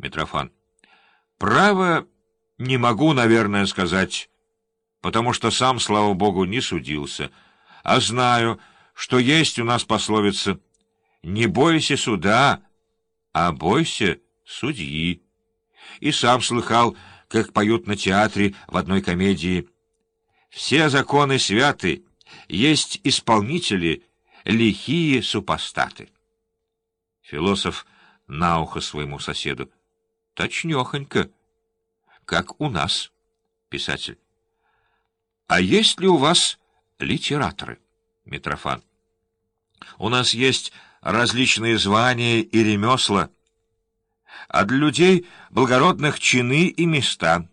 Митрофан. Право не могу, наверное, сказать, потому что сам, слава богу, не судился, а знаю, что есть у нас пословица «Не бойся суда, а бойся судьи». И сам слыхал, как поют на театре в одной комедии «Все законы святы, есть исполнители, лихие супостаты». Философ на ухо своему соседу. Точнёхонько, как у нас, писатель. А есть ли у вас литераторы, Митрофан? У нас есть различные звания и ремесла, а для людей благородных чины и места.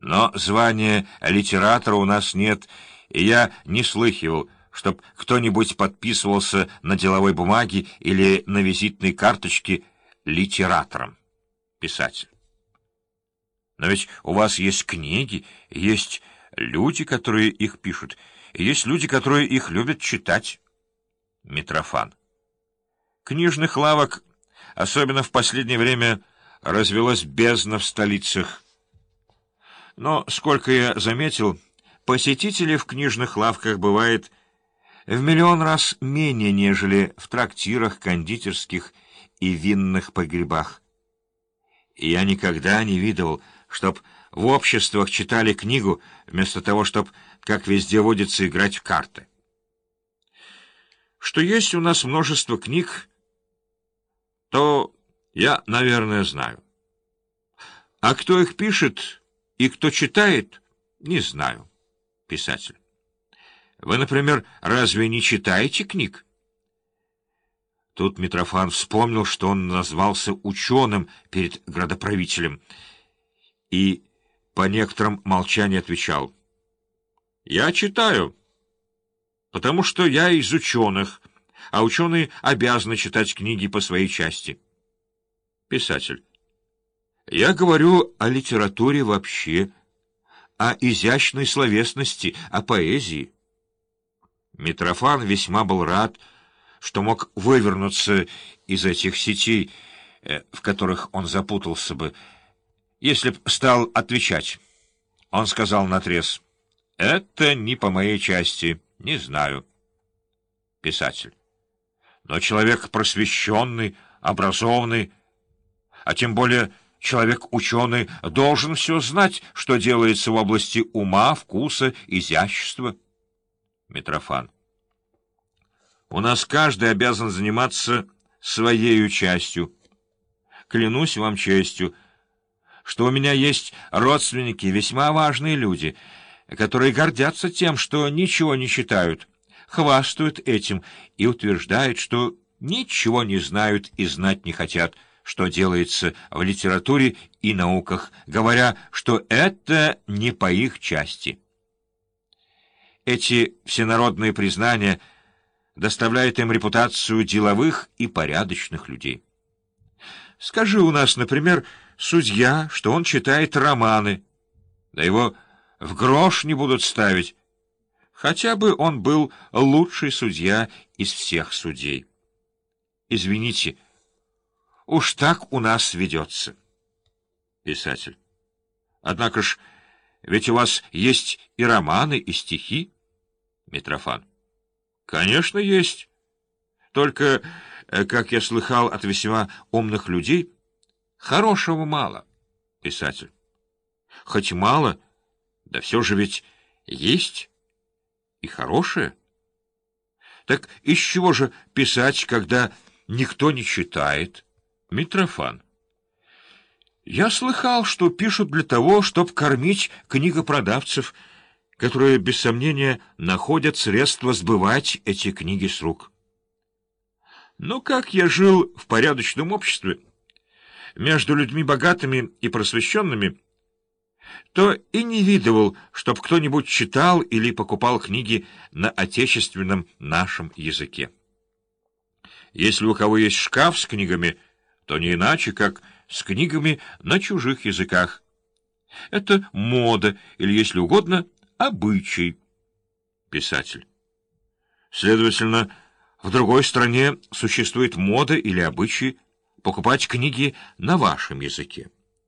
Но звания литератора у нас нет, и я не слыхивал, чтоб кто-нибудь подписывался на деловой бумаге или на визитной карточке литератором, писатель. Но ведь у вас есть книги, есть люди, которые их пишут, и есть люди, которые их любят читать. Митрофан. Книжных лавок, особенно в последнее время, развелось бездна в столицах. Но, сколько я заметил, посетителей в книжных лавках бывает в миллион раз менее, нежели в трактирах, кондитерских и винных погребах. И я никогда не видел, чтоб в обществах читали книгу, вместо того, чтоб, как везде водится, играть в карты. Что есть у нас множество книг, то я, наверное, знаю. А кто их пишет и кто читает, не знаю, писатель. Вы, например, разве не читаете книг? Тут Митрофан вспомнил, что он назвался ученым перед градоправителем, и по некоторым молчанию отвечал. — Я читаю, потому что я из ученых, а ученые обязаны читать книги по своей части. Писатель. Я говорю о литературе вообще, о изящной словесности, о поэзии. Митрофан весьма был рад, что мог вывернуться из этих сетей, э, в которых он запутался бы, если б стал отвечать. Он сказал наотрез, «Это не по моей части, не знаю». Писатель. Но человек просвещенный, образованный, а тем более человек-ученый, должен все знать, что делается в области ума, вкуса, изящества. Митрофан. У нас каждый обязан заниматься своею частью. Клянусь вам честью, что у меня есть родственники, весьма важные люди, которые гордятся тем, что ничего не читают, хвастают этим и утверждают, что ничего не знают и знать не хотят, что делается в литературе и науках, говоря, что это не по их части. Эти всенародные признания доставляют им репутацию деловых и порядочных людей. Скажи у нас, например, судья, что он читает романы, да его в грош не будут ставить, хотя бы он был лучший судья из всех судей. Извините, уж так у нас ведется. Писатель. Однако ж ведь у вас есть и романы, и стихи. Митрофан. Конечно, есть. Только, э, как я слыхал от весьма умных людей, хорошего мало. Писатель. Хоть мало, да все же ведь есть и хорошее. Так из чего же писать, когда никто не читает? Митрофан. Я слыхал, что пишут для того, чтобы кормить книгопродавцев, которые, без сомнения, находят средства сбывать эти книги с рук. Но как я жил в порядочном обществе, между людьми богатыми и просвещенными, то и не видывал, чтоб кто-нибудь читал или покупал книги на отечественном нашем языке. Если у кого есть шкаф с книгами, то не иначе, как с книгами на чужих языках. Это мода, или, если угодно, обычай. Писатель. Следовательно, в другой стране существует мода или обычай, покупать книги на вашем языке.